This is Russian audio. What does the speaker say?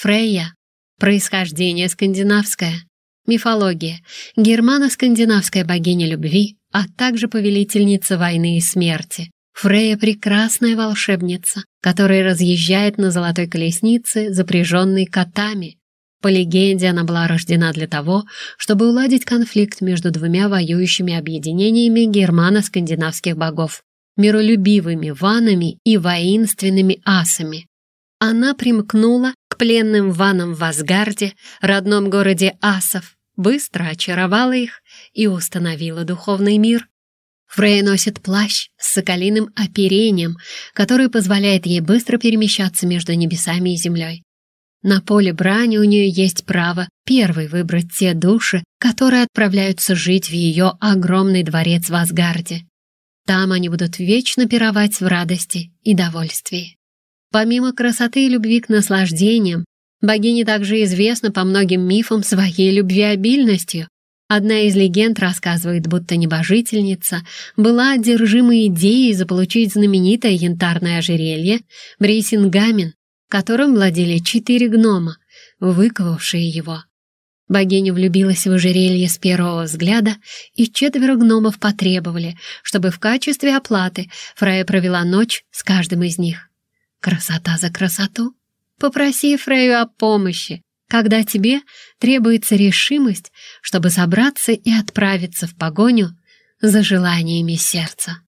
Фрейя. Происхождение скандинавское. Мифология. Германо-скандинавская богиня любви, а также повелительница войны и смерти. Фрейя — прекрасная волшебница, которая разъезжает на золотой колеснице, запряженной котами. По легенде, она была рождена для того, чтобы уладить конфликт между двумя воюющими объединениями германо-скандинавских богов — миролюбивыми ванами и воинственными асами. Она примкнула пленным ванам в Асгарде, родном городе асов, быстро очаровала их и установила духовный мир. Фрейя носит плащ с соколиным оперением, который позволяет ей быстро перемещаться между небесами и землей. На поле брани у нее есть право первой выбрать те души, которые отправляются жить в ее огромный дворец в Асгарде. Там они будут вечно пировать в радости и довольствии. Помимо красоты и любви к наслаждениям, Богиня также известна по многим мифам своей любвеобильностью. Одна из легенд рассказывает, будто небожительница была одержима идеей заполучить знаменитое янтарное ожерелье Брейсингамен, которым владели четыре гнома, выковавшие его. Богиня влюбилась в ожерелье с первого взгляда, и четверо гномов потребовали, чтобы в качестве оплаты Фрая провела ночь с каждым из них. Красота за красоту! Попроси Фрею о помощи, когда тебе требуется решимость, чтобы собраться и отправиться в погоню за желаниями сердца.